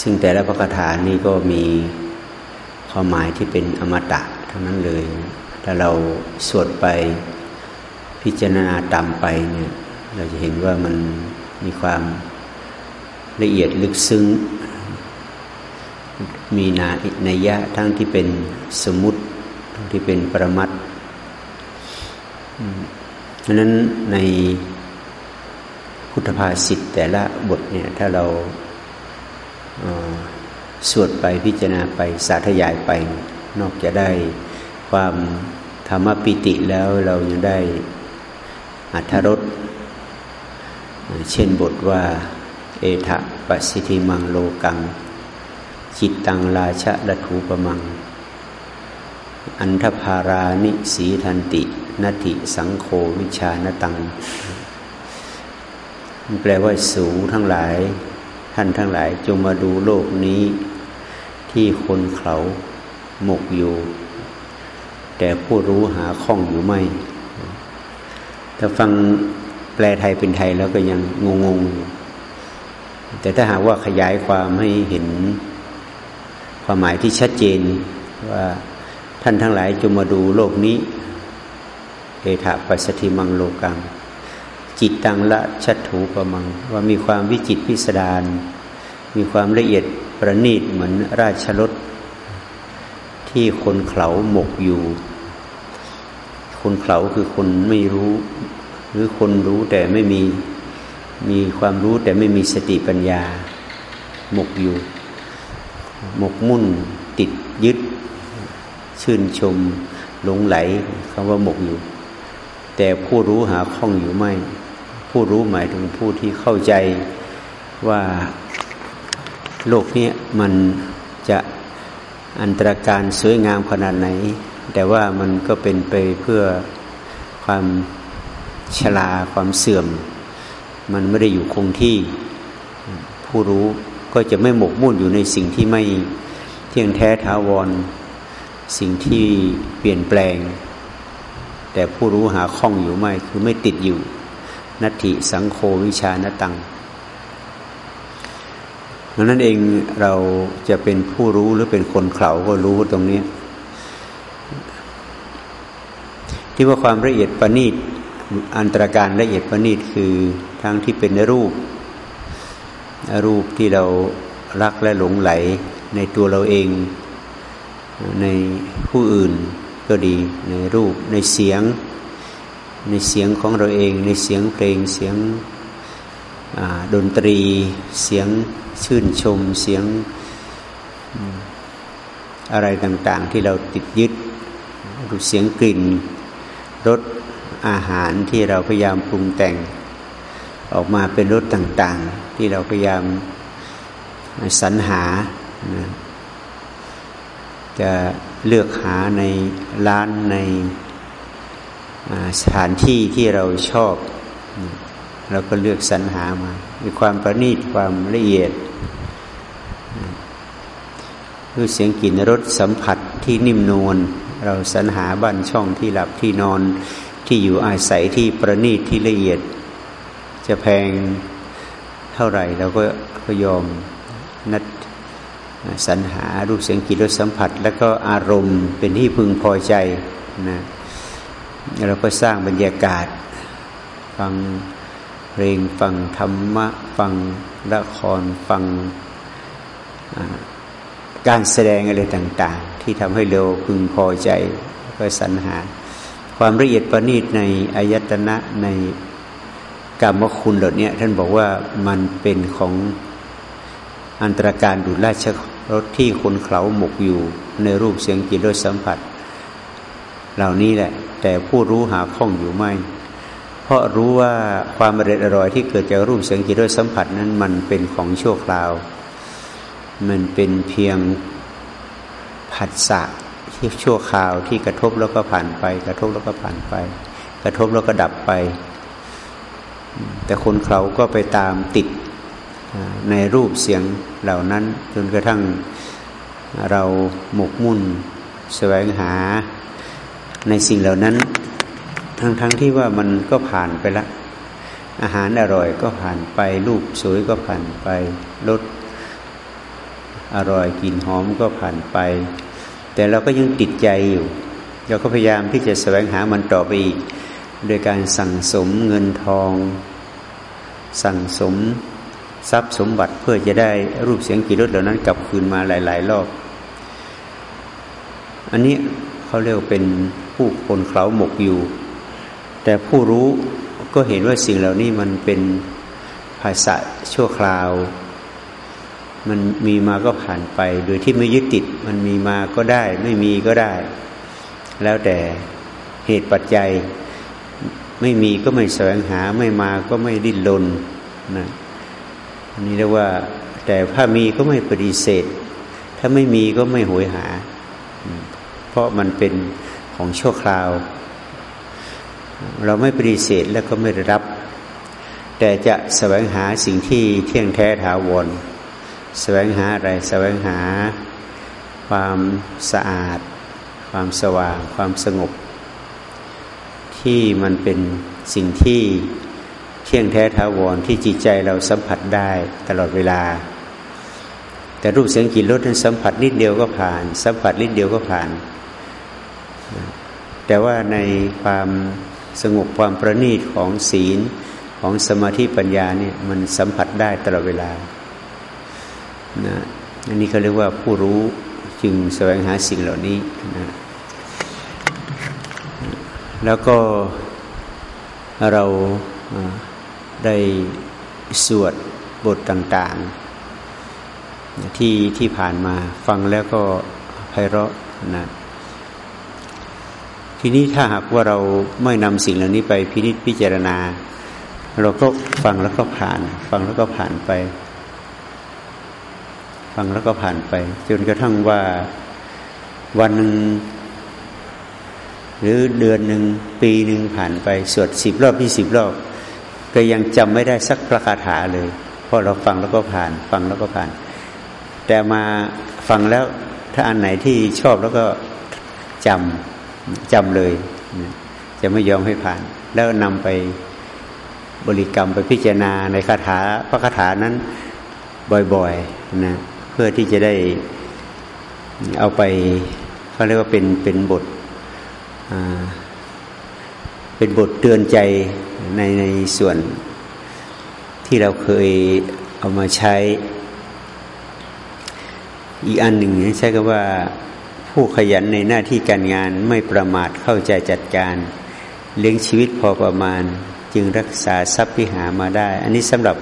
ซึ่งแต่ละพระคาถานี้ก็มีความหมายที่เป็นอมตะทั้งนั้นเลยถ้าเราสวดไปพิจารณาตามไปเนี่ยเราจะเห็นว่ามันมีความละเอียดลึกซึ้ง มีนาในยะทั้งที่เป็นสมุติทั้งที่เป็นปรมัตเพราะนั้นในพุทธภาษิตแต่ละบทเนี่ยถ้าเรา สวดไปพิจารณาไปสาธยายไป นอกจากได้ความธรรมปิติแล้วเรายังได้อัธรสเช่นบทว่า เอทะปัสสิธิมังโลกัง จิตตังราชะละถูปมัง อันทภารานิสีทันตินติสังโฆวิชานตัง แปลว่าสูงทั้งหลาย ท่านทั้งหลายจงมาดูโลกนี้ที่คนเขาหมกอยู่ แต่ผู้รู้หาข้องอยู่ไม่ถ้าฟังแปลไทยเป็นไทยแล้วก็ยังงงงแต่ถ้าหากว่าขยายความให้เห็นความหมายที่ชัดเจนว่าท่านทั้งหลายจงมาดูโลกนี้เอถาปัสสติมังโลกัง จิตตังละชัตถูประมัง ว่ามีความวิจิตพิสดารมีความละเอียดประณีตเหมือนราชรถที่คนเขาหมกอยู่ คนเขาคือคนไม่รู้ หรือคนรู้แต่ไม่มีมีความรู้แต่ไม่มีสติปัญญา หมกอยู่ หมกมุ่นติดยึด ชื่นชม หลงไหลคำว่าหมกอยู่ แต่ผู้รู้หาข้องอยู่ไม่ ผู้รู้หมายถึงผู้ที่เข้าใจว่าโลกนี้มันจะอันตรการสวยงามขนาดไหน แต่ว่ามันก็เป็นไปเพื่อความชราความเสื่อม มันไม่ได้อยู่คงที่ผู้รู้ก็จะไม่หมกมุ่นอยู่ในสิ่งที่ไม่เที่ยงแท้ท้าวร สิ่งที่เปลี่ยนแปลง แต่ผู้รู้หาข้องอยู่ไม่คือไม่ติดอยู่ นัตถิสังโฆวิชานตังดังนั้นเองเราจะเป็นผู้รู้หรือเป็นคนเข่าก็รู้ตรงนี้ที่ว่าความละเอียดประณีตอันตรการละเอียดประณีตคือทั้งที่เป็นรูป รูปที่เรารักและหลงไหลในตัวเราเอง ในผู้อื่นก็ดีในรูปในเสียง ในเสียงของเราเอง ในเสียงเพลงเสียงดนตรี เสียงชื่นชม เสียงอะไรต่างๆ ที่เราติดยึดดูเสียงกลิ่นรสอาหารที่เราพยายามปรุงแต่ง ออกมาเป็นรสต่างๆ ที่เราพยายามสรรหา จะเลือกหาในร้านใน สถานที่ที่เราชอบเราก็เลือกสรรหามา มีความประณีตความละเอียดด้วยเสียงกลิ่นรสสัมผัสที่นิ่มนวลเราสรรหาบ้านช่องที่หลับที่นอนที่อยู่อาศัยที่ประณีตที่ละเอียด จะแพงเท่าไหร่เราก็ก็ยอมนัดสรรหารูปเสียงกลิ่นรสสัมผัส แล้วก็อารมณ์เป็นที่พึงพอใจนะ เราก็สร้างบรรยากาศ ฟังเพลงฟังธรรมะ ฟังละครฟังการแสดงอะไรต่าง ๆ ที่ทำให้เราพึงพอใจก็สรรหา ความละเอียดประณีตในอายตนะในกรรมคุณเหล่านี้ท่านบอกว่ามันเป็นของอันตรการดุราชรถที่คนเขาหมกอยู่ในรูปเสียงกลิ่นรสสัมผัส เหล่านี้แหละ แต่ผู้รู้หาข้องอยู่ไม่ เพราะรู้ว่าความอร่อยอร่อยที่เกิดจากรูปเสียงกลิ่นรสสัมผัสนั้นมันเป็นของชั่วคราว มันเป็นเพียงผัสสะที่ชั่วคราวที่กระทบแล้วก็ผ่านไป กระทบแล้วก็ผ่านไป กระทบแล้วก็ดับไป แต่คนเขาก็ไปตามติดในรูปเสียงเหล่านั้นจนกระทั่งเราหมกมุ่นแสวงหา ในสิ่งเหล่านั้น ทั้งๆทที่ว่ามันก็ผ่านไปละ อาหารอร่อยก็ผ่านไปรูปสวยก็ผ่านไปรสอร่อยกลิ่นหอมก็ผ่านไป แต่เราก็ยังติดใจอยู่ เราก็พยายามที่จะแสวงหามันต่อไปอีก โดยการสั่งสมเงินทอง สั่งสมทรัพย์สมบัติเพื่อจะได้รูปเสียงกลิ่นรสเหล่านั้นกลับคืนมาหลาย ๆ รอบ อันนี้เขาเรียกเป็น ผู้คนเขาหมกอยู่ แต่ผู้รู้ก็เห็นว่าสิ่งเหล่านี้มันเป็นภาษาชั่วคราว มันมีมาก็ผ่านไป โดยที่ไม่ยึดติด มันมีมาก็ได้ ไม่มีก็ได้ แล้วแต่เหตุปัจจัย ไม่มีก็ไม่แสวงหา ไม่มาก็ไม่ดิ้นรนนะอันนี้เรียกว่า แต่ถ้ามีก็ไม่ปฏิเสธ ถ้าไม่มีก็ไม่หวยหา เพราะมันเป็น ของชั่วคราว เราไม่ปฏิเสธแล้วก็ไม่รับ แต่จะแสวงหาสิ่งที่เที่ยงแท้ถาวรแสวงหาอะไรแสวงหาความสะอาด ความสว่าง ความสงบ ที่มันเป็นสิ่งที่เที่ยงแท้ถาวรที่จิตใจเราสัมผัสได้ตลอดเวลา แต่รูปเสียงกลิ่นรสนั้นสัมผัสนิดเดียวก็ผ่าน สัมผัสนิดเดียวก็ผ่าน แต่ว่าในความสงบความประณีตของศีลของสมาธิปัญญาเนี่ยมันสัมผัสได้ตลอดเวลานะอันนี้เขาเรียกว่าผู้รู้จึงแสวงหาสิ่งเหล่านี้นะแล้วก็เราได้สวดบทต่างๆ ที่ที่ผ่านมาฟังแล้วก็ไพเราะนะ ทีนี้ถ้าหากว่าเราไม่นำสิ่งเหล่านี้ไปพินิจพิจารณา เราก็ฟังแล้วก็ผ่าน ฟังแล้วก็ผ่านไป ฟังแล้วก็ผ่านไป จนกระทั่งว่าวันหนึ่งหรือเดือนหนึ่งปีหนึ่งผ่านไป สวดสิบรอบที่สิบรอบ ก็ยังจำไม่ได้สักประคาถาเลย เพราะเราฟังแล้วก็ผ่าน ฟังแล้วก็ผ่าน แต่มาฟังแล้วถ้าอันไหนที่ชอบแล้วก็จำ จำเลย จะไม่ยอมให้ผ่าน แล้วนำไปบริกรรมไปพิจารณาในคาถาพระคาถานั้นบ่อยๆนะเพื่อที่จะได้เอาไปเขาเรียกว่าเป็นเป็นบทเป็นบทเตือนใจในในส่วนที่เราเคยเอามาใช้ อีกอันหนึ่งใช้คำว่า ผู้ขยันในหน้าที่การงานไม่ประมาทเข้าใจจัดการ เลี้ยงชีวิตพอประมาณ จึงรักษาทรัพย์ที่หามาได้ อันนี้สำหรับ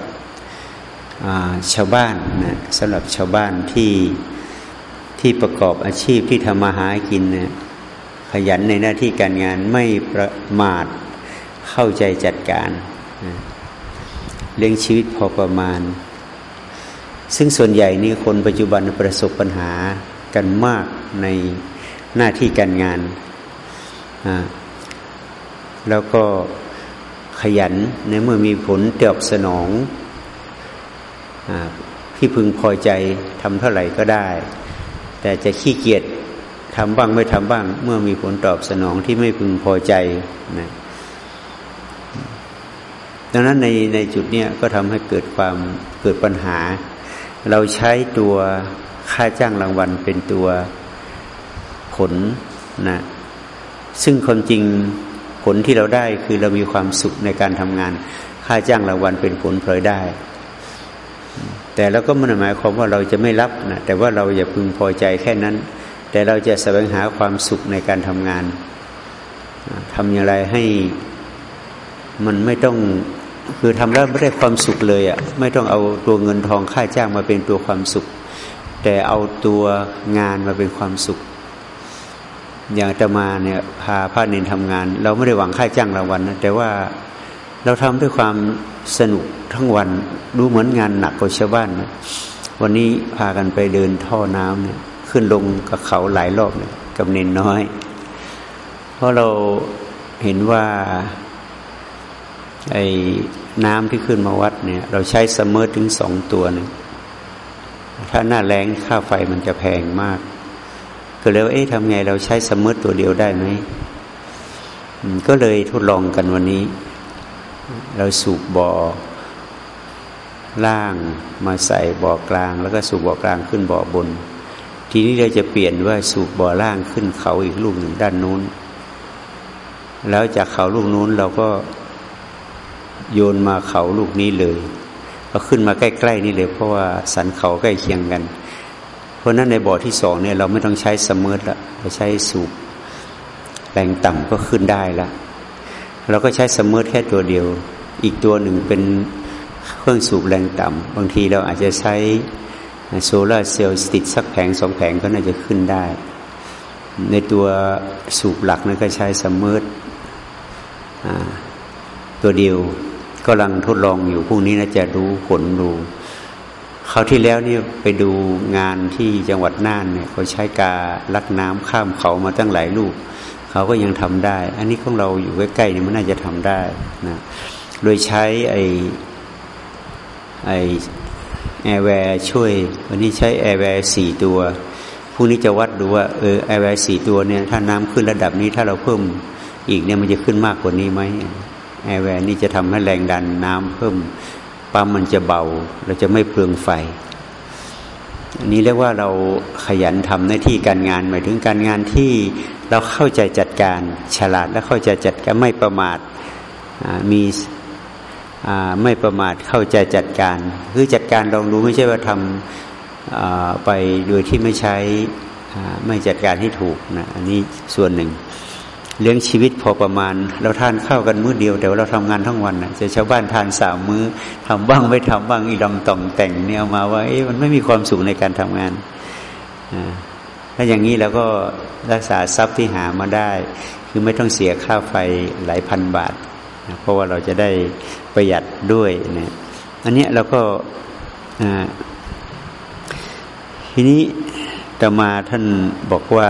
ชาวบ้านนะสำหรับชาวบ้านที่ที่ประกอบอาชีพที่ทำมาหากินนะขยันในหน้าที่การงานไม่ประมาทเข้าใจจัดการเลี้ยงชีวิตพอประมาณ ซึ่งส่วนใหญ่นี่คนปัจจุบันประสบปัญหากันมาก ในหน้าที่การงาน แล้วก็ขยันในเมื่อมีผลตอบสนองที่พึงพอใจทำเท่าไหร่ก็ได้ แต่จะขี้เกียจทำบ้างไม่ทำบ้าง เมื่อมีผลตอบสนองที่ไม่พึงพอใจนะดังนั้นในในจุดเนี้ยก็ทำให้เกิดความเกิดปัญหา เราใช้ตัวค่าจ้างรางวัลเป็นตัว ผลนะซึ่งความจริงผลที่เราได้คือเรามีความสุขในการทำงาน ค่าจ้างรางวัลเป็นผลพลอยได้ แต่เราก็ม่ได้หมายความว่าเราจะไม่รับนะแต่ว่าเราอย่าพึงพอใจแค่นั้น แต่เราจะแสวงหาความสุขในการทำงานทำอย่างไรให้มันไม่ต้องคือทำแล้วไม่ได้ความสุขเลยอะ่ะไม่ต้องเอาตัวเงินทองค่าจ้างมาเป็นตัวความสุข แต่เอาตัวงานมาเป็นความสุข อย่างจะมาเนี่ยพาพระเนนทำงาน เราไม่ได้หวังค่าจ้างรางวัลนะแต่ว่าเราทำด้วยความสนุกทั้งวันดูเหมือนงานหนักกว่าชาวบ้านนะวันนี้พากันไปเดินท่อน้ำเนี่ยขึ้นลงกับเขาหลายรอบเนี่ยกับเนนน้อย เพราะเราเห็นว่าไอ้น้ำที่ขึ้นมาวัดเนี่ย เราใช้ซัมอถึงสองตัวหนึ่งถ้าหน้าแรงค่าไฟมันจะแพงมาก ก็เลยว่าเอ๊ะทำไงเราใช้ซัมมอร์ตัวเดียวได้ไหมก็เลยทดลองกันวันนี้ เราสูบบ่อล่างมาใส่บ่อกลาง แล้วก็สูบบ่อกลางขึ้นบ่อบน ทีนี้เราจะเปลี่ยนว่าสูบบ่อล่างขึ้นเขาอีกลูกหนึ่งด้านนู้น แล้วจากเขาลูกนู้นเราก็โยนมาเขาลูกนี้เลย ก็ขึ้นมาใกล้ ๆ นี่เลย เพราะว่าสันเขาใกล้เคียงกัน เพราะนั้นในบ่อที่สองเนี่ยเราไม่ต้องใช้ submerse ละเราใช้สูบแรงต่ำก็ขึ้นได้ละเราก็ใช้ submerse แค่ตัวเดียว อีกตัวหนึ่งเป็นเครื่องสูบแรงต่ำบางทีเราอาจจะใช้โซลาร์เซลล์ติดสักแผงสองแผงก็น่าจะขึ้นได้ ในตัวสูบหลักนั้นก็ใช้ submerse ตัวเดียวกำลังทดลองอยู่พรุ่งนี้นะจะรู้ผลดู คราวที่แล้วนี่ไปดูงานที่จังหวัดน่านเนี่ยเขาใช้กาลักน้ำข้ามเขามาตั้งหลายลูกเขาก็ยังทำได้ อันนี้ของเราอยู่ใกล้ๆนี่มันน่าจะทำได้นะโดยใช้ไอไอแอร์แวร์ช่วย วันนี้ใช้แอร์แวร์สี่ตัวพรุ่งนี้จะวัดดูว่าเออแอร์แวร์สี่ตัวเนี่ยถ้าน้ำขึ้นระดับนี้ถ้าเราเพิ่มอีกเนี่ยมันจะขึ้นมากกว่านี้ไหมแอร์แวร์นี่จะทำให้แรงดันน้ำเพิ่ม ปั๊มมันจะเบา เราจะไม่เปลืองไฟอันนี้เรียกว่าเราขยันทำหน้าที่การงานหมายถึงการงานที่เราเข้าใจจัดการฉลาดและเข้าใจจัดการไม่ประมาทมีไม่ประมาทเข้าใจจัดการ คือจัดการลองดูไม่ใช่ว่าทำไปโดยที่ไม่ใช้ไม่จัดการให้ถูกนะอันนี้ส่วนหนึ่ง เลี้ยงชีวิตพอประมาณ เราทานข้าวกันมื้อเดียวแต่ว่าเราทำงานทั้งวันนะจะชาวบ้านทานสามมื้อทำบ้างไม่ทำบ้างอีดำต่องแต่งเนี่ยมาว่าเอ๊ะมันไม่มีความสุขในการทำงานถ้าอย่างนี้เราก็รักษาทรัพย์ที่หามาได้ คือไม่ต้องเสียค่าไฟหลายพันบาทนะเพราะว่าเราจะได้ประหยัดด้วยนะอันนี้เราก็ทีนี้ต่อมาท่านบอกว่า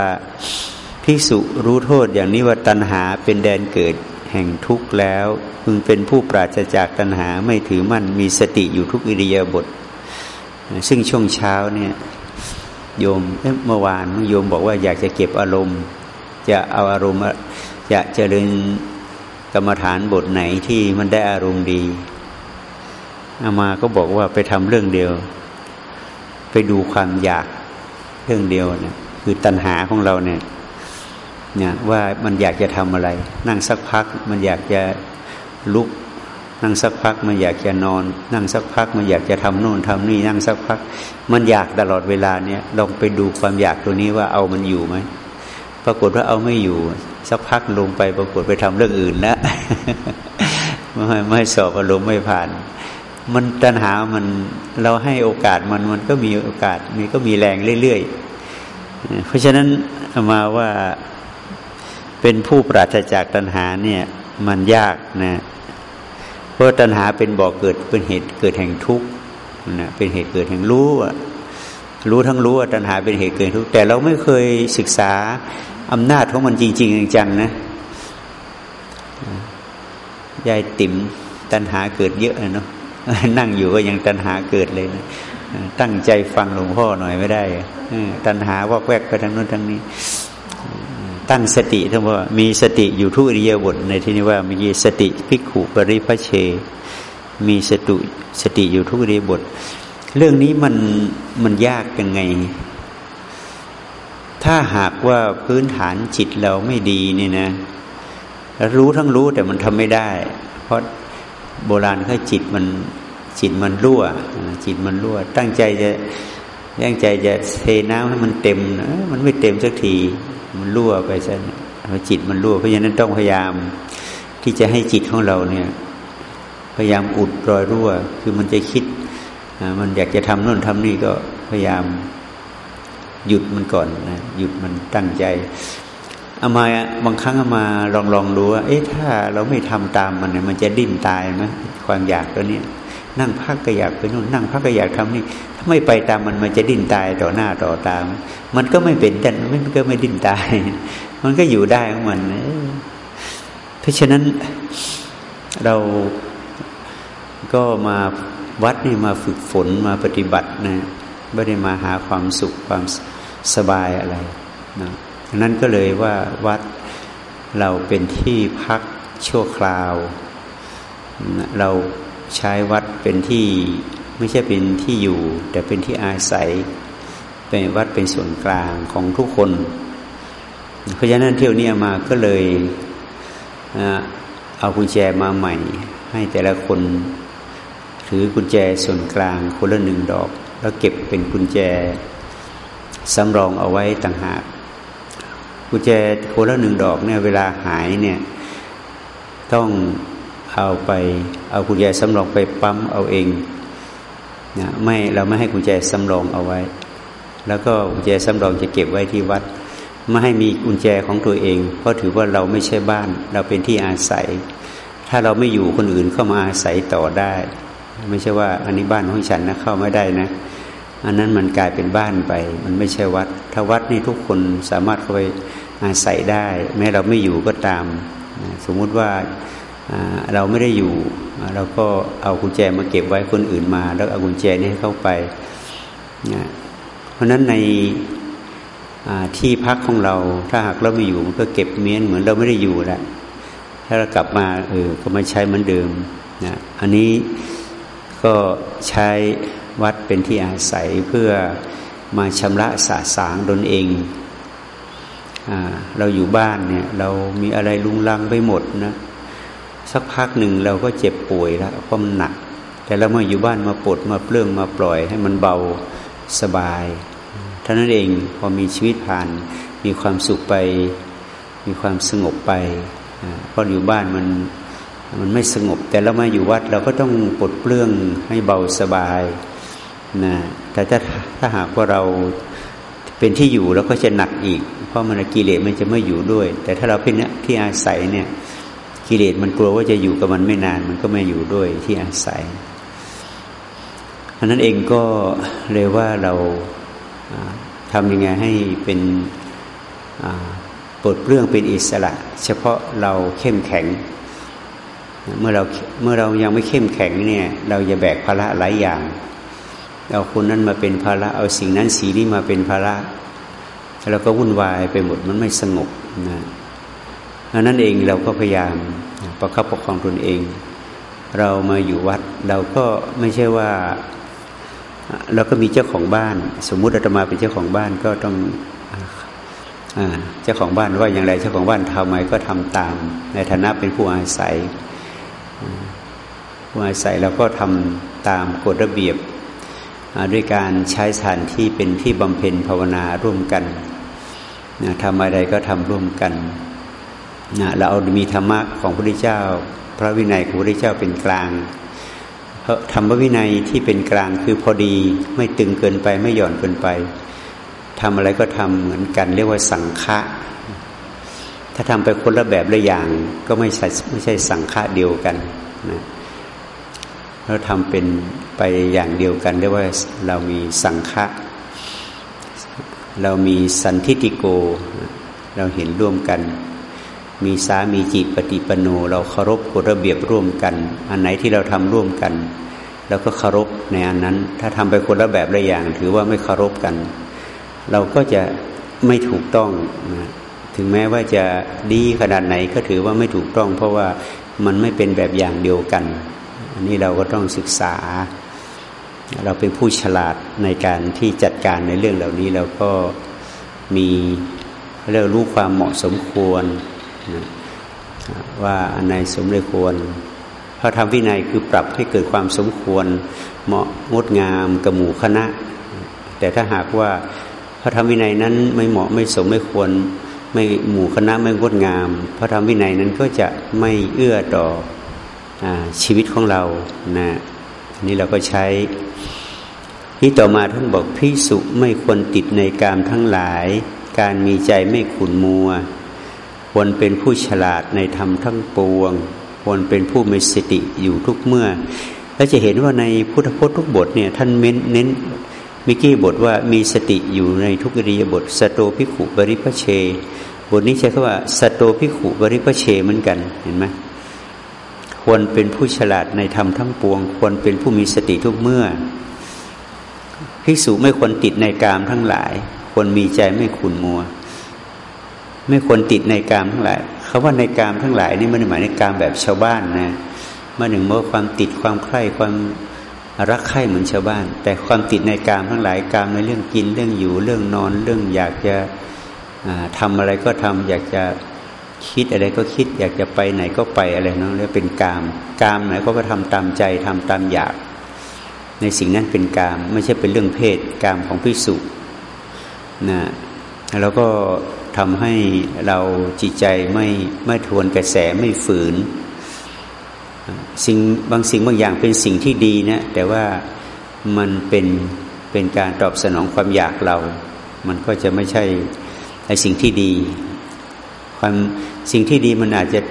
ภิกษุรู้โทษอย่างนี้ว่าตัณหาเป็นแดนเกิดแห่งทุกข์แล้วพึงเป็นผู้ปราศจากตัณหาไม่ถือมั่นมีสติอยู่ทุกอิริยาบถซึ่งช่วงเช้าเนี่ยโยมเมื่อวานโยมบอกว่าอยากจะเก็บอารมณ์ จะเอาอารมณ์จะเจริญกรรมฐานบทไหนที่มันได้อารมณ์ดีอามาก็บอกว่าไปทำเรื่องเดียว ไปดูความอยากเรื่องเดียวเนี่ยคือตัณหาของเราเนี่ย เนี่ยว่ามันอยากจะทำอะไร นั่งสักพัก มันอยากจะลุก นั่งสักพัก มันอยากจะนอน นั่งสักพัก มันอยากจะทำโน่นทำนี่ นั่งสักพัก มันอยากตลอดเวลาเนี่ยลองไปดูความอยากตัวนี้ว่าเอามันอยู่ไหมปรากฏว่าเอาไม่อยู่ สักพักลงไป ปรากฏไปทำเรื่องอื่นแล้วไม่ไม่สอบอารมณ์ไม่ผ่าน มันตัณหามันเราให้โอกาสมันมันก็มีโอกาสมีก็มีแรงเรื่อยๆเพราะฉะนั้นมาว่า เป็นผู้ปราศจากตัณหาเนี่ยมันยากนะเพราะตัณหาเป็นบ่อกเกิดเป็นเหตุเกิดแห่งทุกข์นะเป็นเหตุเกิดแห่งรู้รู้ทั้งรู้ว่าตัณหาเป็นเหตุเกิดทุกข์แต่เราไม่เคยศึกษาอำนาจของมันจริง ๆ จังๆนะยายติ๋มตัณหาเกิดเยอะเนาะนั่งอยู่ก็ยังตัณหาเกิดเลยนะตั้งใจฟังหลวงพ่อหน่อยไม่ได้ตัณหาวอกแวกไปทางนู้นทางนี้ ตั้งสติทั้งว่ามีสติอยู่ทุกอริยบทในที่นี้ว่ามีสติพิกขุปริพเช มีสตุสติอยู่ทุกอริยบท เรื่องนี้มันมันยากยังไง ถ้าหากว่าพื้นฐานจิตเราไม่ดีนี่นะ รู้ทั้งรู้แต่มันทำไม่ได้ เพราะโบราณเขาจิตมันจิตมันรั่ว จิตมันรั่ว ตั้งใจจะ ตั้งใจจะเทน้ำให้มันเต็มมันไม่เต็มสักที มันรั่วไปซะจิตมันรั่ว เพราะฉะนั้นต้องพยายามที่จะให้จิตของเราเนี่ย พยายามอุดรอยรั่ว คือมันจะคิดมันอยากจะทำโน่นทำนี่ก็พยายามหยุดมันก่อนนะหยุดมันตั้งใจเอามาบางครั้งเอามาลองลองดูว่าเอ๊ะถ้าเราไม่ทำตามมันเนี่ยมันจะดิ้นตายไหมความอยากตัวนี้ นั่งพักก็อยากไปนู่นนั่งพักก็อยากทำนี่ถ้าไม่ไปตามมันมันจะดิ้นตายต่อหน้าต่อตามมันก็ไม่เป็นดันมันก็ไม่ดิ้นตาย มันก็อยู่ได้ของมันเพราะฉะนั้นเราก็มาวัดนี่มาฝึกฝนมาปฏิบัตินะไม่ได้มาหาความสุขความสบายอะไรนะนั้นก็เลยว่าวัดเราเป็นที่พักชั่วคราว เรา ใช้วัดเป็นที่ไม่ใช่เป็นที่อยู่ แต่เป็นที่อาศัย เป็นวัดเป็นส่วนกลางของทุกคน เพราะฉะนั้นเที่ยวนี้มาก็เลยเอากุญแจมาใหม่ ให้แต่ละคนถือกุญแจส่วนกลางคนละหนึ่งดอก แล้วเก็บเป็นกุญแจสำรองเอาไว้ต่างหากกุญแจคนละหนึ่งดอกเนี่ยเวลาหายเนี่ยต้อง เอาไปเอากุญแจสำรองไปปั๊มเอาเองนะไม่เราไม่ให้กุญแจสำรองเอาไว้ แล้วก็กุญแจสำรองจะเก็บไว้ที่วัด ไม่ให้มีกุญแจของตัวเอง เพราะถือว่าเราไม่ใช่บ้าน เราเป็นที่อาศัย ถ้าเราไม่อยู่คนอื่นเข้ามาอาศัยต่อได้ ไม่ใช่ว่าอันนี้บ้านของฉันนะเข้าไม่ได้นะ อันนั้นมันกลายเป็นบ้านไป มันไม่ใช่วัด ถ้าวัดนี่ทุกคนสามารถเข้าไปอาศัยได้ แม้เราไม่อยู่ก็ตาม สมมุติว่า เราไม่ได้อยู่ เราก็เอากุญแจมาเก็บไว้คนอื่นมา แล้วเอากุญแจนี้เข้าไปเพราะฉะนั้นในที่พักของเราถ้าหากเราไม่อยู่มันก็เก็บเมียนเหมือนเราไม่ได้อยู่แหล้วถ้าเรากลับมาเออก็มาใช้เหมือนเดิมนะอันนี้ก็ใช้วัดเป็นที่อาศัยเพื่อมาชำระสาสางตนเองเราอยู่บ้านเนี่ย เรามีอะไรลุงลังไปหมดนะ สักพักหนึ่งเราก็เจ็บป่วยแล้วเพราะมันหนัก แต่เรามาอยู่บ้านมาปลดมาเปลื้องมาปล่อยให้มันเบาสบายเท่านั้นเองพอมีชีวิตผ่าน มีความสุขไป มีความสงบไปเพราะอยู่บ้านมันมันไม่สงบ แต่เรามาอยู่วัดเราก็ต้องปลดเปลื้องให้เบาสบายนะแต่ถ้าถ้าหากว่าเราเป็นที่อยู่เราก็จะหนักอีก เพราะมันกิเลสมันจะไม่อยู่ด้วย แต่ถ้าเราเป็นที่อาศัยเนี่ย กิเลสมันกลัวว่าจะอยู่กับมันไม่นาน มันก็ไม่อยู่ด้วยที่อาศัยอันนั้นเองก็เลยว่าเราทำยังไงให้เป็นปลดเปลื้องเป็นอิสระ เฉพาะเราเข้มแข็ง เมื่อเราเมื่อเรายังไม่เข้มแข็งเนี่ย เราจะแบกภาระหลายอย่างเอาคนนั้นมาเป็นภาระเอาสิ่งนั้นสีนี้มาเป็นภาระแล้วก็วุ่นวายไปหมดมันไม่สงบนะ อันนั้นเองเราก็พยายามประคับประคองตนเอง เรามาอยู่วัดเราก็ไม่ใช่ว่า เราก็มีเจ้าของบ้าน สมมุติอาตมาเป็นเจ้าของบ้านก็ต้องเจ้าของบ้านว่าอย่างไรเจ้าของบ้านทำไมก็ทำตาม ในฐานะเป็นผู้อาศัยผู้อาศัยเราก็ทำตามกฎระเบียบด้วยการใช้สถานที่เป็นที่บำเพ็ญภาวนาร่วมกันทำอะไรก็ทำร่วมกัน นะเราเอามีธรรมะของพระพุทธเจ้า พระวินัยของพระพุทธเจ้าเป็นกลางธรรมวินัยที่เป็นกลางคือพอดีไม่ตึงเกินไปไม่หย่อนเกินไปทำอะไรก็ทำเหมือนกัน เรียกว่าสังฆะถ้าทำไปคนละแบบละอย่างก็ไม่ใช่ไม่ใช่สังฆะเดียวกันนะเราทำเป็นไปอย่างเดียวกัน เรียกว่าเรามีสังฆะเรามีสันทิติโก เราเห็นร่วมกัน มีสามีจิตปฏิปโน เราเคารพกฎระเบียบร่วมกัน อันไหนที่เราทำร่วมกันเราก็เคารพในอันนั้น ถ้าทำไปคนละแบบละอย่าง ถือว่าไม่เคารพกัน เราก็จะไม่ถูกต้องนะถึงแม้ว่าจะดีขนาดไหนก็ถือว่าไม่ถูกต้อง เพราะว่ามันไม่เป็นแบบอย่างเดียวกัน อันนี้เราก็ต้องศึกษา เราเป็นผู้ฉลาดในการที่จัดการในเรื่องเหล่านี้เราก็มีเรื่องรู้ความเหมาะสมควร นะว่าอันไหนสมเลยควรพระธรรมวินัยคือปรับให้เกิดความสมควรเหมาะงดงามกับหมู่คณะ แต่ถ้าหากว่าพระธรรมวินัยนั้นไม่เหมาะไม่สมไม่ควรไม่หมู่คณะไม่งดงาม พระธรรมวินัยนั้นก็จะไม่เอื้อต่ออชีวิตของเรานะนี่เราก็ใช้ที่ต่อมาท่านบอกพิสุไม่ควรติดในกามทั้งหลาย การมีใจไม่ขุนมัว ควรเป็นผู้ฉลาดในธรรมทั้งปวง ควรเป็นผู้มีสติอยู่ทุกเมื่อ แล้วจะเห็นว่าในพุทธพจน์ทุกบทเนี่ยท่านเน้นเน้นมิกี้บทว่ามีสติอยู่ในทุกอริยบทสโตพิขุบริพเช บทนี้ใช้คำว่าสโตพิขุบริพเชเหมือนกันเห็นไหมควรเป็นผู้ฉลาดในธรรมทั้งปวง ควรเป็นผู้มีสติทุกเมื่อภิกษุไม่ควรติดในกามทั้งหลาย ควรมีใจไม่ขุนมัว ไม่ควรติดในกามทั้งหลายคาว่าในกามทั้งหลายนี่ม่ได้หมายในกามแบบชาวบ้านนะมาหนึ่งเมื่อความติดความใคร่ความรักใคร่เหมือนชาวบ้าน แต่ความติดในกามทั้งหลายกามในเรื่องกินเรื่องอยู่เรื่องนอนเรื่องอยากจะทำอะไรก็ทำอยากจะคิดอะไรก็คิด อยากจะไปไหนก็ไปอะไรนั่นเรียกเป็นกาม กามไหนก็ก็ทำตามใจทำตามอยาก ในสิ่งนั้นเป็นกาม ไม่ใช่เป็นเรื่องเพศกามของพิสุนะแล้วก็ ทำให้เราจิตใจไม่ไม่ทวนกระแสไม่ฝืน สิ่งบางสิ่งบางอย่างเป็นสิ่งที่ดีนะแต่ว่ามันเป็นเป็นการตอบสนองความอยากเรา มันก็จะไม่ใช่ไอสิ่งที่ดี ความสิ่งที่ดีมันอาจจะ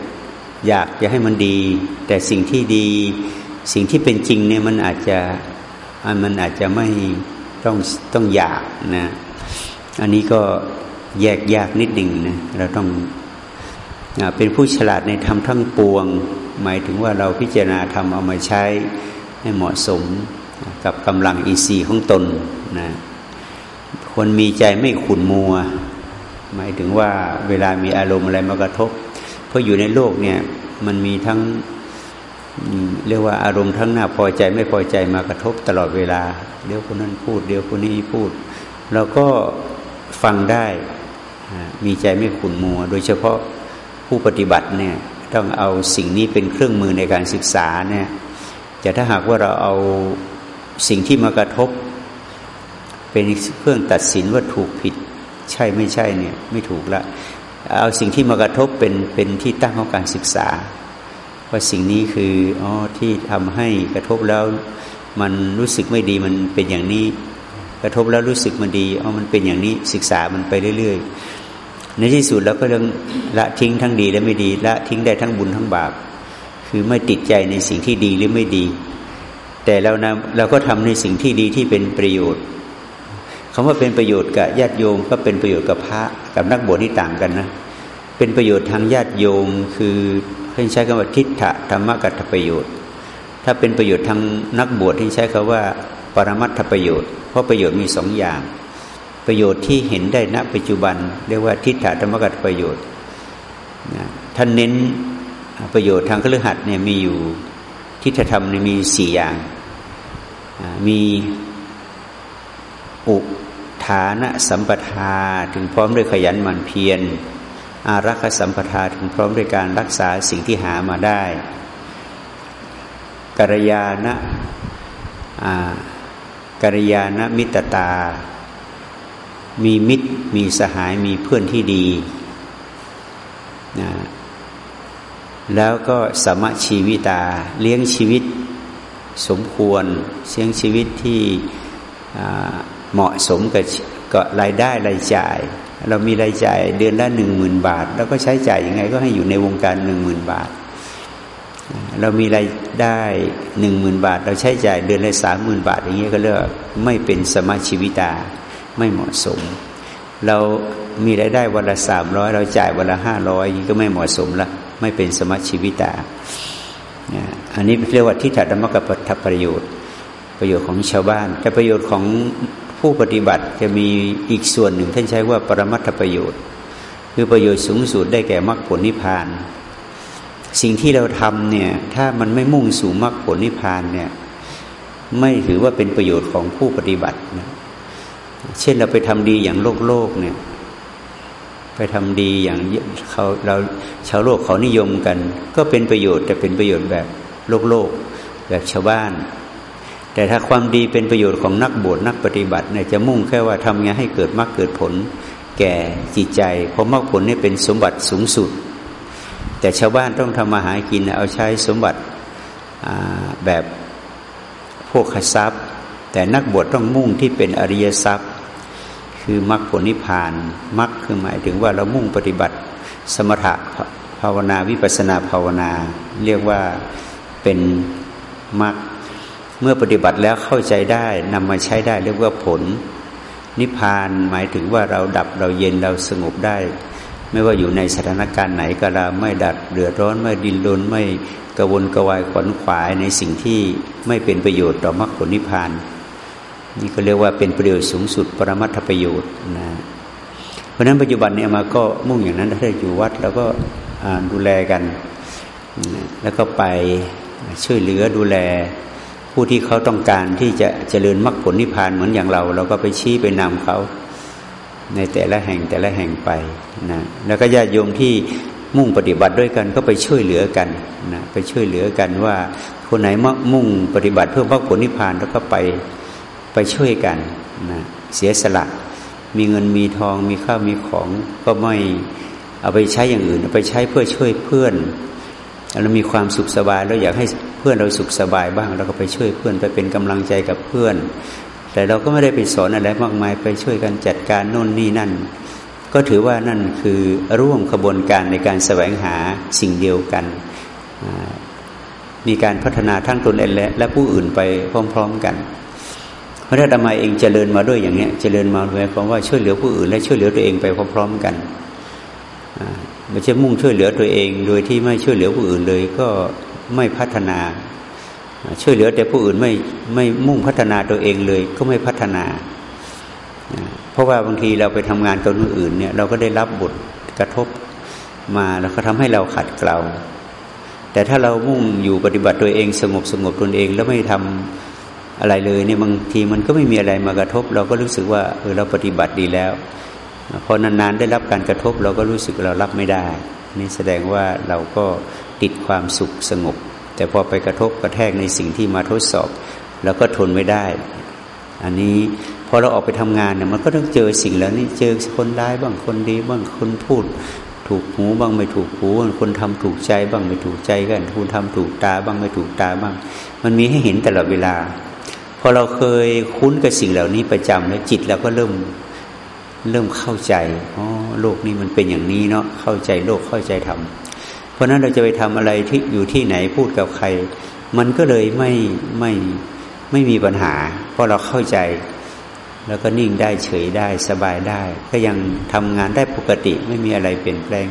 อยากจะให้มันดี แต่สิ่งที่ดี สิ่งที่เป็นจริงเนี่ยมันอาจจะมันอาจจะไม่ต้องต้องอยากนะ อันนี้ก็ แยกยากนิดหนึ่งนะเราต้องเป็นผู้ฉลาดในธรรมทั้งปวง หมายถึงว่าเราพิจารณาทำเอามาใช้ให้เหมาะสมกับกำลังอีซีของตนนะคนมีใจไม่ขุนมัว หมายถึงว่าเวลามีอารมณ์อะไรมากระทบ เพราะอยู่ในโลกเนี่ยมันมีทั้งเรียกว่าอารมณ์ทั้งหน้าพอใจไม่พอใจมากระทบตลอดเวลาเดี๋ยวคนนั้นพูดเดี๋ยวคนนี้พูด เราก็ฟังได้ มีใจไม่ขุนมัว โดยเฉพาะผู้ปฏิบัติเนี่ยต้องเอาสิ่งนี้เป็นเครื่องมือในการศึกษาเนี่ยจะถ้าหากว่าเราเอาสิ่งที่มากระทบ เป็นเครื่องตัดสินว่าถูกผิดใช่ไม่ใช่เนี่ยไม่ถูกละเอาสิ่งที่มากระทบเป็นเป็นที่ตั้งของการศึกษา ว่าสิ่งนี้คืออ๋อที่ทำให้กระทบแล้ว มันรู้สึกไม่ดีมันเป็นอย่างนี้ กระทบแล้วรู้สึกมันดีอ๋อมันเป็นอย่างนี้ศึกษามันไปเรื่อย ๆ ในที่สุดเราก็เรื่องละทิ้งทั้งดีและไม่ดี ละทิ้งได้ทั้งบุญทั้งบาป คือไม่ติดใจในสิ่งที่ดีหรือไม่ดี แต่เรานะเราก็ทำในสิ่งที่ดีที่เป็นประโยชน์คำว่าเป็นประโยชน์กับญาติโยมก็เป็นประโยชน์กับพระกับนักบวชที่ต่างกันนะ เป็นประโยชน์ทางญาติโยมคือให้ใช้คำว่าทิฏฐธรรมกัตประโยชน์ ถ้าเป็นประโยชน์ทางนักบวชที่ใช้คำว่าปรมัตถประโยชน์ เพราะประโยชน์มีสองอย่าง ประโยชน์ที่เห็นได้ณปัจจุบัน เรียกว่าทิฏฐธรรมกัตประโยชน์ท่านเน้นประโยชน์ทางคฤหัสถ์เนี่ยมีอยู่ทิฏฐธรรมเนี่ยมีสี่อย่าง มีอุฐานะสัมปทาถึงพร้อมด้วยขยันหมั่นเพียรอารักษสัมปทาถึงพร้อมด้วยการรักษาสิ่งที่หามาได้กัลยาณกัลยาณมิตรตา มีมิตร มีสหายมีเพื่อนที่ดีนะแล้วก็สมชีวิตา เลี้ยงชีวิตสมควรเลี้ยงชีวิตที่เหมาะสมกับกับรายได้รายจ่าย เรามีรายจ่ายเดือนละหนึ่งหมื่นบาท แล้วก็ใช้จ่ายยังไงก็ให้อยู่ในวงการหนึ่งหมื่นบาท เรามีรายได้หนึ่งหมื่นบาท เราใช้จ่ายเดือนละสามหมื่นบาท อย่างเงี้ยก็เรียกไม่เป็นสมาชีวิตา ไม่เหมาะสม เรามีรายได้วันละสามร้อยเราจ่ายวันละห้าร้อยก็ไม่เหมาะสมละไม่เป็นสมาชีวิตาอันนี้เรียกว่าทิฏฐธรรมกับประโยชน์ ประโยชน์ของชาวบ้าน แต่ประโยชน์ของผู้ปฏิบัติจะมีอีกส่วนหนึ่งท่านใช้ว่าปรมัตถประโยชน์ คือประโยชน์สูงสุดได้แก่มรรคผลนิพพาน สิ่งที่เราทำเนี่ยถ้ามันไม่มุ่งสู่มรรคผลนิพพานเนี่ยไม่ถือว่าเป็นประโยชน์ของผู้ปฏิบัตินะ เช่นเราไปทำดีอย่างโลกโลกเนี่ย ไปทำดีอย่างเขาเราชาวโลกเขานิยมกัน ก็เป็นประโยชน์แต่เป็นประโยชน์แบบโลกโลกแบบชาวบ้าน แต่ถ้าความดีเป็นประโยชน์ของนักบวชนักปฏิบัติเนี่ยจะมุ่งแค่ว่าทำไงให้เกิดมรรคเกิดผล แก่จิตใจ เพราะมรรคผลนี่เป็นสมบัติสูงสุด แต่ชาวบ้านต้องทำมาหากินเอาใช้สมบัติแบบพวกขทรัพย์ แต่นักบวชต้องมุ่งที่เป็นอริยทรัพย์ คือมรรคผลนิพพานมรรคคือหมายถึงว่าเรามุ่งปฏิบัติสมถะภาวนาวิปัสนาภาวนา เรียกว่าเป็นมรรคเมื่อปฏิบัติแล้วเข้าใจได้นำมาใช้ได้เรียกว่าผล นิพพานหมายถึงว่าเราดับเราเย็นเราสงบได้ ไม่ว่าอยู่ในสถานการณ์ไหนก็เราไม่ดัดเดือดร้อนไม่ดินรนไม่กระวนกระวายขวนขวายในสิ่งที่ไม่เป็นประโยชน์ต่อมรรคผลนิพพาน นี่ก็เรียกว่าเป็นประโยชน์สูงสุด ปรมัตถประโยชน์นะเพราะนั้นปัจจุบันเนี่ยมาก็มุ่งอย่างนั้นถ้าอยู่วัดแล้วก็ดูแลกัน แล้วก็ไปช่วยเหลือดูแลผู้ผู้ที่เขาต้องการที่จะเจริญมรรคผลนิพพานเหมือนอย่างเรา เราก็ไปชี้ไปนำเขาในแต่ละแห่งแต่ละแห่งไปนะแล้วก็ญาติโยมที่มุ่งปฏิบัติด้วยกันก็ไปช่วยเหลือกันนะไปช่วยเหลือกันว่าคนไหนมุ่งปฏิบัติเพื่อมรรคผลนิพพานแล้วก็ไป ไปช่วยกันนะเสียสละ มีเงินมีทองมีข้าวมีของก็ไม่เอาไปใช้อย่างอื่นเอาไปใช้เพื่อช่วยเพื่อนเรามีความสุขสบายแล้วอยากให้เพื่อนเราสุขสบายบ้างเราก็ไปช่วยเพื่อนไปเป็นกำลังใจกับเพื่อน แต่เราก็ไม่ได้ไปสอนอะไรมากมายไปช่วยกันจัดการโน่นนี่นั่น ก็ถือว่านั่นคือร่วมขบวนการในการแสวงหาสิ่งเดียวกัน มีการพัฒนาทั้งตนเองและผู้อื่นไปพร้อม ๆกัน พระธรรมเองเจริญมาด้วยอย่างนี้เจริญมาหมายความว่าช่วยเหลือผู้อื่น และช่วยเหลือตัวเองไปพร้อมๆกันไม่ใช่มุ่งช่วยเหลือตัวเอง โดยที่ไม่ช่วยเหลือผู้อื่นเลยก็ไม่พัฒนา ช่วยเหลือแต่ผู้อื่นไม่ไม่มุ่งพัฒนาตัวเองเลย ก็ไม่พัฒนา เพราะว่าบางทีเราไปทำงานกับคนอื่นเนี่ยเราก็ได้รับบทกระทบมาแล้วก็ทำให้เราขัดเกลาแต่ถ้าเรามุ่งอยู่ปฏิบัติตัวเองสงบสงบตนเองแล้วไม่ทำ อะไรเลยเนี่ยบางทีมันก็ไม่มีอะไรมากระทบ เราก็รู้สึกว่าเออเราปฏิบัติดีแล้วพอนานๆได้รับการกระทบ เราก็รู้สึกเรารับไม่ได้ นี่แสดงว่าเราก็ติดความสุขสงบ แต่พอไปกระทบกระแทกในสิ่งที่มาทดสอบเราก็ทนไม่ได้ อันนี้พอเราออกไปทำงานเนี่ยมันก็ต้องเจอสิ่งแล้วนี่เจอคนร้ายบ้างคนดีบ้างคนพูด ถูกหูบ้างไม่ถูกหูบางคนทำถูกใจบ้างไม่ถูกใจกันคุณทำถูกตาบ้างไม่ถูกตาบ้าง มันมีให้เห็นตลอดเวลา พอเราเคยคุ้นกับสิ่งเหล่านี้ประจำแล้วจิตเราก็เริ่มเริ่มเข้าใจอ๋อโลกนี้มันเป็นอย่างนี้เนาะเข้าใจโลกเข้าใจธรรมเพราะนั้นเราจะไปทำอะไรที่อยู่ที่ไหนพูดกับใคร มันก็เลยไม่ไม่ไม่มีปัญหา เพราะเราเข้าใจ แล้วก็นิ่งได้เฉยได้สบายได้ ก็ยังทำงานได้ปกติไม่มีอะไรเปลี่ยนแปลง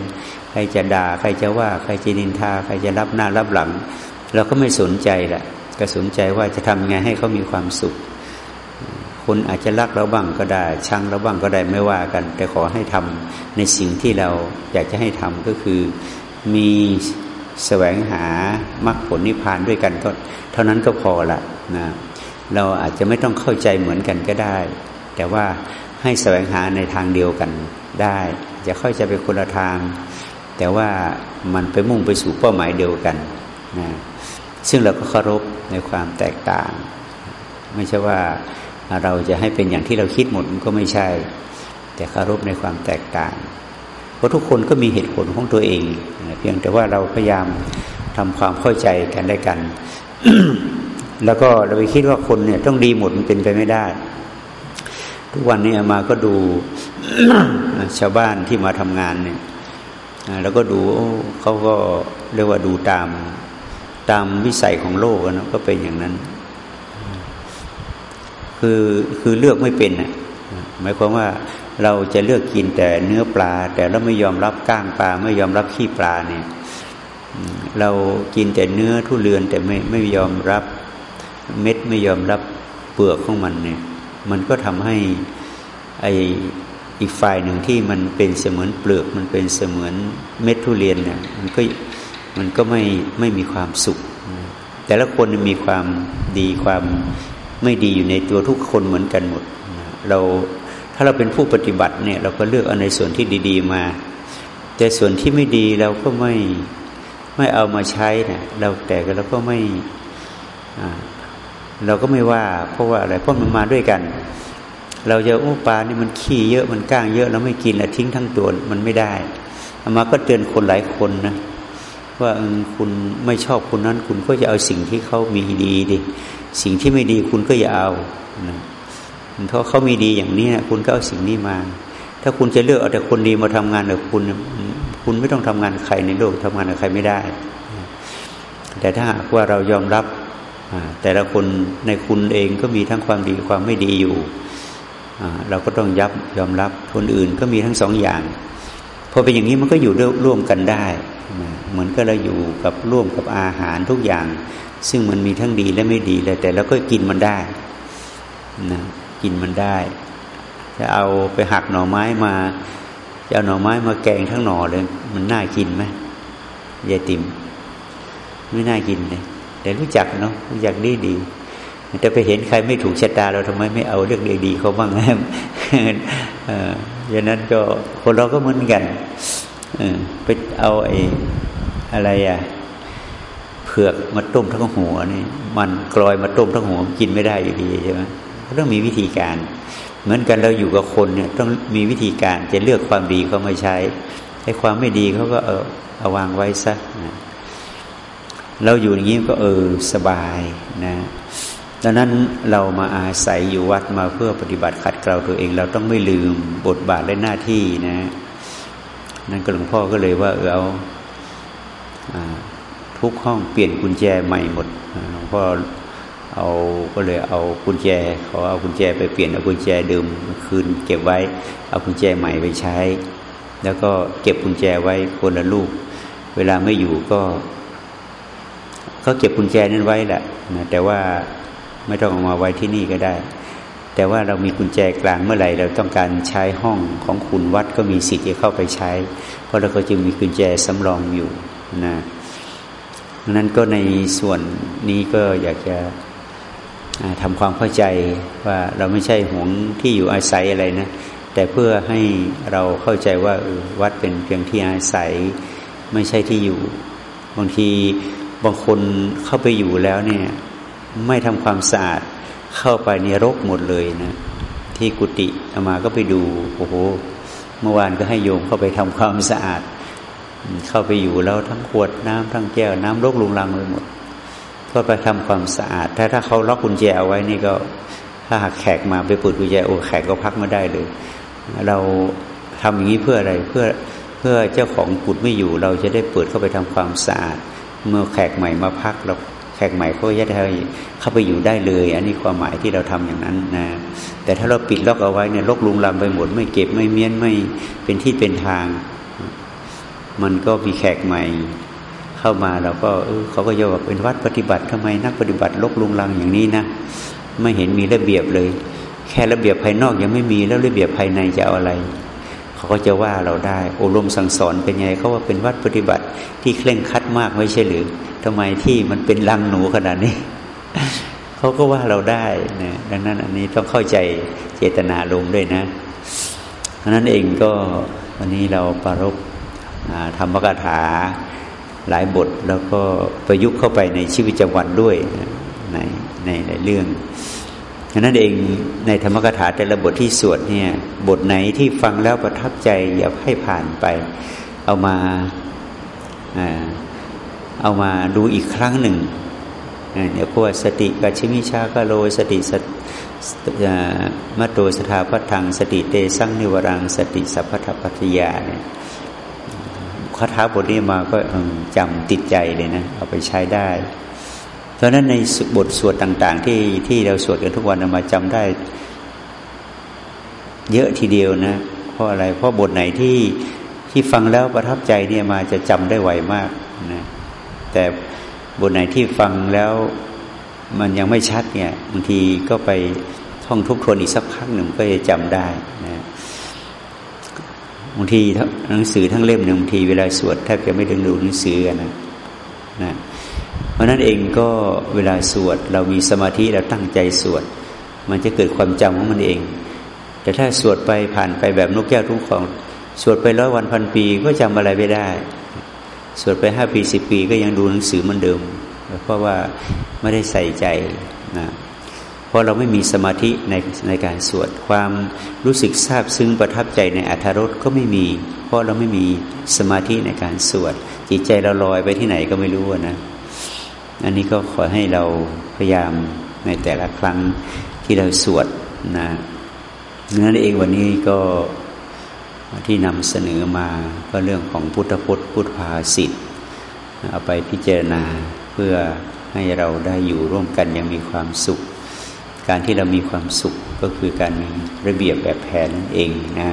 ใครจะด่าใครจะว่า ใครจะนินทา ใครจะรับหน้ารับหลัง เราก็ไม่สนใจแหละ ก็สนใจว่าจะทำไงให้เขามีความสุข คนอาจจะรักเราบ้างก็ได้ ชังเราบ้างก็ได้ไม่ว่ากัน แต่ขอให้ทำในสิ่งที่เราอยากจะให้ทำก็คือมีแสวงหามรรคผลนิพพานด้วยกันก็เท่านั้นก็พอละนะเราอาจจะไม่ต้องเข้าใจเหมือนกันก็ได้ แต่ว่าให้แสวงหาในทางเดียวกันได้ จะเข้าใจไปคนละทาง แต่ว่ามันไปมุ่งไปสู่เป้าหมายเดียวกันนะ ซึ่งเราก็เคารพในความแตกต่าง ไม่ใช่ว่าเราจะให้เป็นอย่างที่เราคิดหมดมันก็ไม่ใช่ แต่คารพในความแตกต่าง เพราะทุกคนก็มีเหตุผลของตัวเอง เพียงแต่ว่าเราพยายามทำความเข้าใจกันได้กัน แล้วก็เราไปคิดว่าคนเนี่ยต้องดีหมดมันเป็นไปไม่ได้ ทุกวันนี้มาก็ดูชาวบ้านที่มาทำงานเนี่ยแล้วก็ดูเขาก็เรียกว่าดูตาม ตามวิสัยของโลกนะก็เป็นอย่างนั้น คือคือเลือกไม่เป็นอะหมายความว่าเราจะเลือกกินแต่เนื้อปลา แต่เราไม่ยอมรับก้างปลา ไม่ยอมรับขี้ปลาเนี่ย เรากินแต่เนื้อทุเรียนแต่ไม่ไม่ยอมรับเม็ดไม่ยอมรับเปลือกของมันเนี่ย มันก็ทำให้ไออีกฝ่ายหนึ่งที่มันเป็นเสมือนเปลือกมันเป็นเสมือนเม็ดทุเรียนเนี่ยมันก็ มันก็ไม่ไม่มีความสุข แต่ละคนมีความดีความไม่ดีอยู่ในตัวทุกคนเหมือนกันหมด เราถ้าเราเป็นผู้ปฏิบัติเนี่ย เราก็เลือกเอาในส่วนที่ดี ๆ มา แต่ส่วนที่ไม่ดีเราก็ไม่ไม่เอามาใช้เนี่ยเราแต่เราก็ไม่เราก็ไม่ว่า เพราะว่าอะไรเพราะมันมาด้วยกัน เราจะโอ้ปลานี่มันขี้เยอะมันก้างเยอะเราไม่กินแล้วทิ้งทั้งตัวมันไม่ได้อามาก็เตือนคนหลายคนนะ ว่าคุณไม่ชอบคนนั้น คุณก็จะเอาสิ่งที่เขามีดีดิสิ่งที่ไม่ดีคุณก็อย่าเอานะเพราะเขามีดีอย่างนี้นะคุณก็เอาสิ่งนี้มา ถ้าคุณจะเลือกเอาแต่คนดีมาทำงานกับคุณ คุณไม่ต้องทำงานใครในโลกทำงานกับใครไม่ได้ แต่ถ้าหากว่าเรายอมรับแต่ละคนในคุณเองก็มีทั้งความดีความไม่ดีอยู่เราก็ต้องยับยอมรับคนอื่นก็มีทั้งสองอย่างพอเป็นอย่างนี้มันก็อยู่ร่วมกันได้ เหมือนก็เราอยู่กับร่วมกับอาหารทุกอย่าง ซึ่งมันมีทั้งดีและไม่ดีเลยแต่เราก็กินมันได้นะกินมันได้จะเอาไปหักหน่อไม้มาจะเอาหน่อไม้มาแกงทั้งหน่อเลย มันน่ากินไหมยายติมไม่น่ากินเลยแต่รู้จักเนาะรู้จักดีดีแต่ไปเห็นใครไม่ถูกชะตา เราทำไมไม่เอาเรื่องดีๆเขาบ้างฮะอย่างนั้นก็คนเราก็เหมือนกัน ไปเอาไอ้อะไรอะเผือกมาต้มทั้งหัวนี่มันกลอยมาต้มทั้งหัวกินไม่ได้อยู่ดีใช่ไหมต้องมีวิธีการ เหมือนกันเราอยู่กับคนเนี่ยต้องมีวิธีการจะเลือกความดีเขาม่ใช้ไอ้ความไม่ดีเขาก็เออเอาวางไว้ซะนะเราอยู่อย่างนี้ก็เออสบายนะดังนั้นเรามาอาศัยอยู่วัดมาเพื่อปฏิบัติขัดเกลาตัวเอง เราต้องไม่ลืมบทบาทและหน้าที่นะ นั่นก็หลวงพ่อก็เลยว่าเออเอาทุกห้องเปลี่ยนกุญแจใหม่หมดหลวงพ่อเอาก็เลยเอากุญแจขอเอากุญแจไปเปลี่ยนเอากุญแจเดิมคืน เก็บไว้เอากุญแจใหม่ไปใช้ แล้วก็เก็บกุญแจไว้คนละลูก เวลาไม่อยู่ก็ ก็เก็บกุญแจนั้นไว้แหละนะแต่ว่าไม่ต้องเอามาไว้ที่นี่ก็ได้ แต่ว่าเรามีกุญแจกลางเมื่อไหร่เราต้องการใช้ห้องของคุณวัดก็มีสิทธิ์จะเข้าไปใช้ เพราะเราก็จึงมีกุญแจสำรองอยู่นะนั้นก็ในส่วนนี้ก็อยากจะทำความเข้าใจว่าเราไม่ใช่หวงที่อยู่อาศัยอะไรนะ แต่เพื่อให้เราเข้าใจว่าวัดเป็นเพียงที่อาศัย ไม่ใช่ที่อยู่ บางทีบางคนเข้าไปอยู่แล้วเนี่ย ไม่ทำความสะอาด เข้าไปในรกหมดเลยนะ ที่กุฏิอามาก็ไปดูโอ้โหเมื่อวานก็ให้โยมเข้าไปทำความสะอาด เข้าไปอยู่แล้วทั้งขวดน้ำทั้งแก้วน้ำรกลุงลังไปหมด ก็ไปทำความสะอาด ถ้าถ้าเขาล็อกกุญแจเอาไว้นี่ก็ถ้าหากแขกมาไปเปิดกุญแจโอ้แขกก็พักไม่ได้เลย เราทำอย่างนี้เพื่ออะไรเพื่อเพื่อเจ้าของกุฏไม่อยู่ เราจะได้เปิดเข้าไปทำความสะอาด เมื่อแขกใหม่มาพักเรา แขกใหม่ก็จะได้เข้าไปอยู่ได้เลย อันนี้ความหมายที่เราทำอย่างนั้นนะแต่ถ้าเราปิดล็อกเอาไว้เนี่ยลกลุงลังไปหมดไม่เก็บไม่เมียนไม่เป็นที่เป็นทาง มันก็มีแขกใหม่เข้ามาเราก็เออเขาก็จะบอกเป็นวัดปฏิบัติทำไมนักปฏิบัติลกลุงลังอย่างนี้นะไม่เห็นมีระเบียบเลย แค่ระเบียบภายนอกยังไม่มีแล้วระเบียบภายในจะเอาอะไร เขาก็จะว่าเราได้อบรมสั่งสอนเป็นไงเขาว่าเป็นวัดปฏิบัติที่เคร่งคัดมากไม่ใช่หรือทำไมที่มันเป็นรังหนูขนาดนี้เขาก็ว่าเราได้นะดังนั้นอันนี้ต้องเข้าใจเจตนาลมด้วยนะเพราะนั้นเองก็วันนี้เราปรารบธรรมกถาหลายบทแล้วก็ประยุกต์เข้าไปในชีวิตประจำวันด้วยในในหลายเรื่องะนั้นเองในธรรมกถาแต่ละบทที่สวดเนี่ยบทไหนที่ฟังแล้วประทับใจอย่าให้ผ่านไป เอามาเอามาดูอีกครั้งหนึ่งเนี่ยพวกสติกัชิมิชากโลสติสมัตโตสถาพัทังสติเตสังนิวรังสติสัพพทปัตยาเนี่ยคาถาบทนี้มาก็จำติดใจเลยนะ เอาไปใช้ได้ เพราะนั้นในบทสวดต่าง ๆ ที่ที่เราสวดกันทุกวันมาจำได้ เยอะทีเดียวนะ เพราะอะไร เพราะบทไหนที่ที่ฟังแล้วประทับใจเนี่ยมาจะจำได้ไวมากนะแต่บทไหนที่ฟังแล้วมันยังไม่ชัดเนี่ยบางทีก็ไปท่องทบทวนอีกสักพักหนึ่งก็จะจำได้นะบางทีหนังสือทั้งเล่มหนึ่งบางทีเวลาสวดแทบจะไม่ดึงดูหนังสือกันนะนะ เพราะนั้นเองก็เวลาสวด เรามีสมาธิเราตั้งใจสวด มันจะเกิดความจำของมันเอง แต่ถ้าสวดไปผ่านไปแบบนกแก้วทุกของ สวดไปร้อยวันพันปีก็จำอะไรไม่ได้ สวดไปห้าปีสิบปีก็ยังดูหนังสือเหมือนเดิม เพราะว่าไม่ได้ใส่ใจนะเพราะเราไม่มีสมาธิในในการสวดความรู้สึกซาบซึ้งประทับใจในอัธรสก็ไม่มี เพราะเราไม่มีสมาธิในการสวด จิตใจเราลอยไปที่ไหนก็ไม่รู้นะ อันนี้ก็ขอให้เราพยายามในแต่ละครั้งที่เราสวดนะนั่นเองวันนี้ก็ที่นำเสนอมาก็เรื่องของพุทธพจน์พุทธภาษิตเอาไปพิจารณาเพื่อให้เราได้อยู่ร่วมกันยังมีความสุข การที่เรามีความสุขก็คือการมีระเบียบแบบแผนนั่นเองนะ